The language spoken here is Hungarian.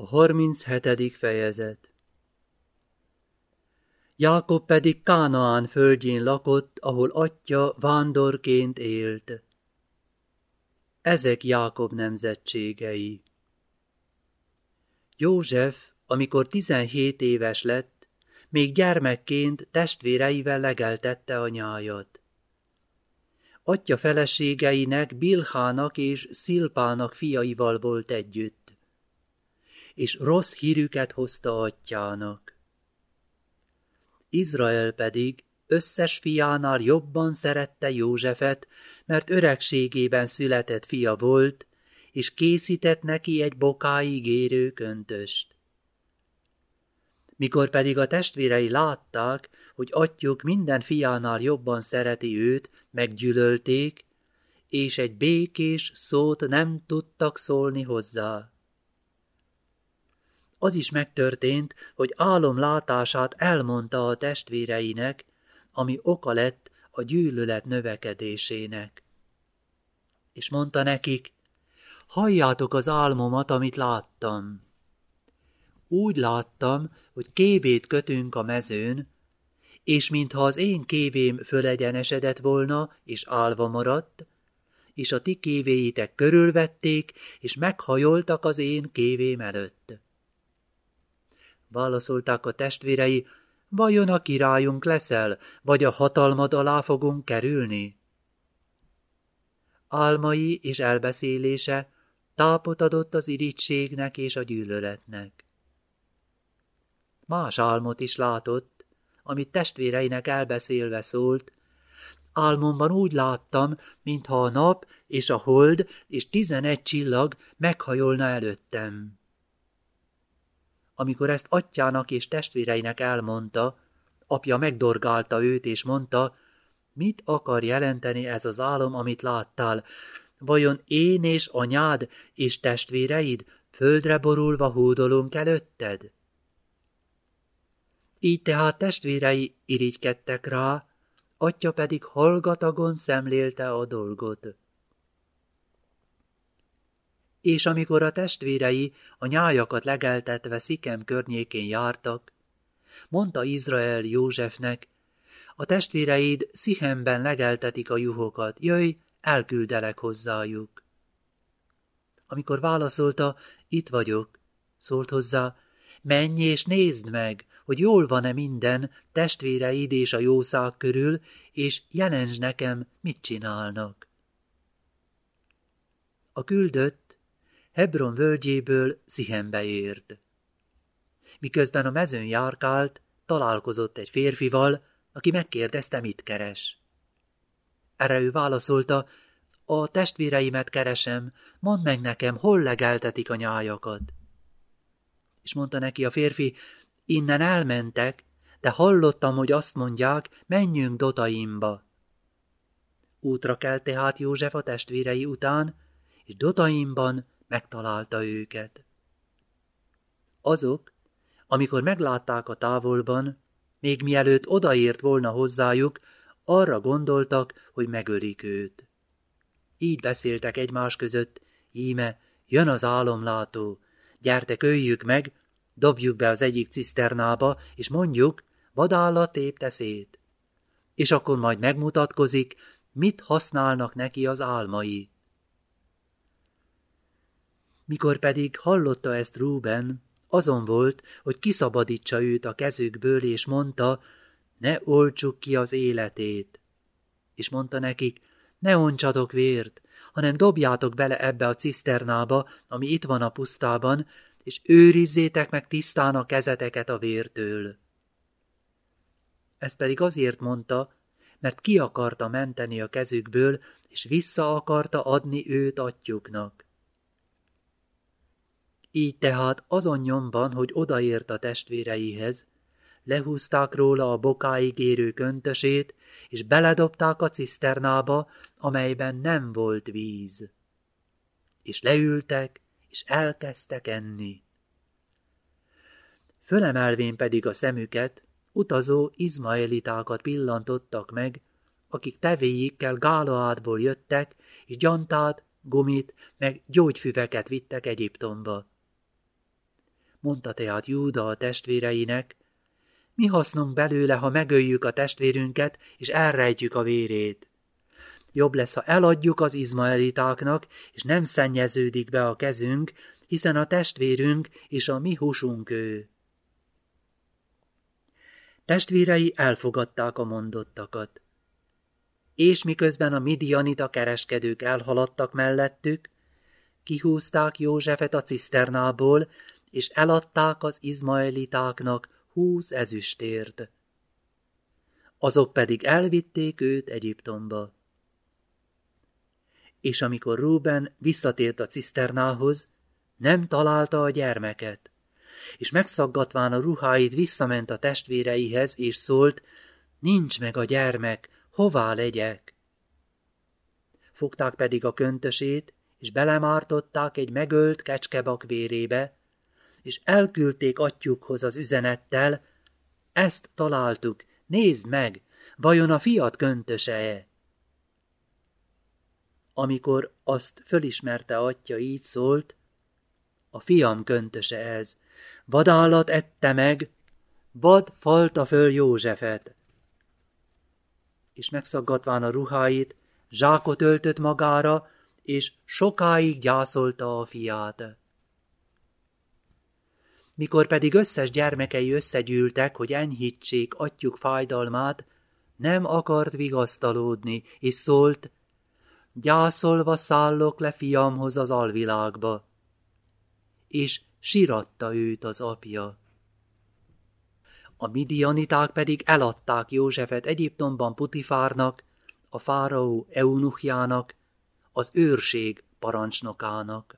A 37. fejezet Jákob pedig Kánaán földjén lakott, ahol atya vándorként élt. Ezek Jákob nemzetségei. József, amikor 17 éves lett, még gyermekként testvéreivel legeltette a nyájat. Atya feleségeinek Bilhának és Szilpának fiaival volt együtt és rossz hírüket hozta atyának. Izrael pedig összes fiánál jobban szerette Józsefet, mert öregségében született fia volt, és készített neki egy bokáig érő köntöst. Mikor pedig a testvérei látták, hogy atyuk minden fiánál jobban szereti őt, meggyűlölték, és egy békés szót nem tudtak szólni hozzá. Az is megtörtént, hogy álom látását elmondta a testvéreinek, ami oka lett a gyűlölet növekedésének. És mondta nekik, halljátok az álmomat, amit láttam. Úgy láttam, hogy kévét kötünk a mezőn, és mintha az én kévém fölegyenesedett volna, és állva maradt, és a ti kévéitek körülvették, és meghajoltak az én kévém előtt. Válaszolták a testvérei, vajon a királyunk leszel, vagy a hatalmad alá fogunk kerülni? Álmai és elbeszélése tápot adott az irítségnek és a gyűlöletnek. Más álmot is látott, amit testvéreinek elbeszélve szólt. Álmomban úgy láttam, mintha a nap és a hold és tizenegy csillag meghajolna előttem. Amikor ezt atyának és testvéreinek elmondta, apja megdorgálta őt, és mondta, mit akar jelenteni ez az álom, amit láttál? Vajon én és anyád és testvéreid földre borulva hódolunk előtted? Így tehát testvérei irigykedtek rá, atya pedig hallgatagon szemlélte a dolgot és amikor a testvérei a nyájakat legeltetve Szikem környékén jártak, mondta Izrael Józsefnek, a testvéreid Szihemben legeltetik a juhokat, jöjj, elküldelek hozzájuk. Amikor válaszolta, itt vagyok, szólt hozzá, menj és nézd meg, hogy jól van-e minden testvéreid és a jószág körül, és jelensd nekem, mit csinálnak. A küldött Hebron völgyéből Szihembe ért. Miközben a mezőn járkált, találkozott egy férfival, aki megkérdezte, mit keres. Erre ő válaszolta, a testvéreimet keresem, mondd meg nekem, hol legeltetik a nyájakat. És mondta neki a férfi, innen elmentek, de hallottam, hogy azt mondják, menjünk Dotaimba. Útra kelt tehát József a testvérei után, és Dotaimban megtalálta őket. Azok, amikor meglátták a távolban, még mielőtt odaért volna hozzájuk, arra gondoltak, hogy megölik őt. Így beszéltek egymás között, íme, jön az álomlátó, gyertek, öljük meg, dobjuk be az egyik ciszternába, és mondjuk, vadállat tépte szét. És akkor majd megmutatkozik, mit használnak neki az álmai. Mikor pedig hallotta ezt Rúben, azon volt, hogy kiszabadítsa őt a kezükből, és mondta, ne olcsuk ki az életét. És mondta nekik, ne oncsatok vért, hanem dobjátok bele ebbe a ciszternába, ami itt van a pusztában, és őrizzétek meg tisztán a kezeteket a vértől. Ez pedig azért mondta, mert ki akarta menteni a kezükből, és vissza akarta adni őt atyuknak. Így tehát azon nyomban, hogy odaért a testvéreihez, lehúzták róla a bokáig érő köntösét, és beledobták a ciszternába, amelyben nem volt víz. És leültek, és elkezdtek enni. Fölemelvén pedig a szemüket, utazó izmaelitákat pillantottak meg, akik tevéjékkel Gálaádból jöttek, és gyantát, gumit, meg gyógyfüveket vittek Egyiptomba mondta tehát Júda a testvéreinek, mi hasznunk belőle, ha megöljük a testvérünket, és elrejtjük a vérét? Jobb lesz, ha eladjuk az izmaelitáknak, és nem szennyeződik be a kezünk, hiszen a testvérünk és a mi húsunk ő. Testvérei elfogadták a mondottakat. És miközben a midianita kereskedők elhaladtak mellettük, kihúzták Józsefet a ciszternából, és eladták az izmaelitáknak húsz ezüstért. Azok pedig elvitték őt Egyiptomba. És amikor Ruben visszatért a ciszternához, nem találta a gyermeket, és megszaggatván a ruháit visszament a testvéreihez, és szólt, nincs meg a gyermek, hová legyek? Fogták pedig a köntösét, és belemártották egy megölt kecskebak vérébe, és elküldték atyukhoz az üzenettel, ezt találtuk, nézd meg, vajon a fiat köntöse-e? Amikor azt fölismerte atya, így szólt, a fiam köntöse ez, vadállat ette meg, vad falta föl Józsefet. És megszaggatván a ruháit, zsákot öltött magára, és sokáig gyászolta a fiát. Mikor pedig összes gyermekei összegyűltek, hogy enyhítsék atyuk fájdalmát, nem akart vigasztalódni, és szólt, gyászolva szállok le fiamhoz az alvilágba. És siratta őt az apja. A midianiták pedig eladták Józsefet Egyiptomban Putifárnak, a fáraó eunuchjának, az őrség parancsnokának.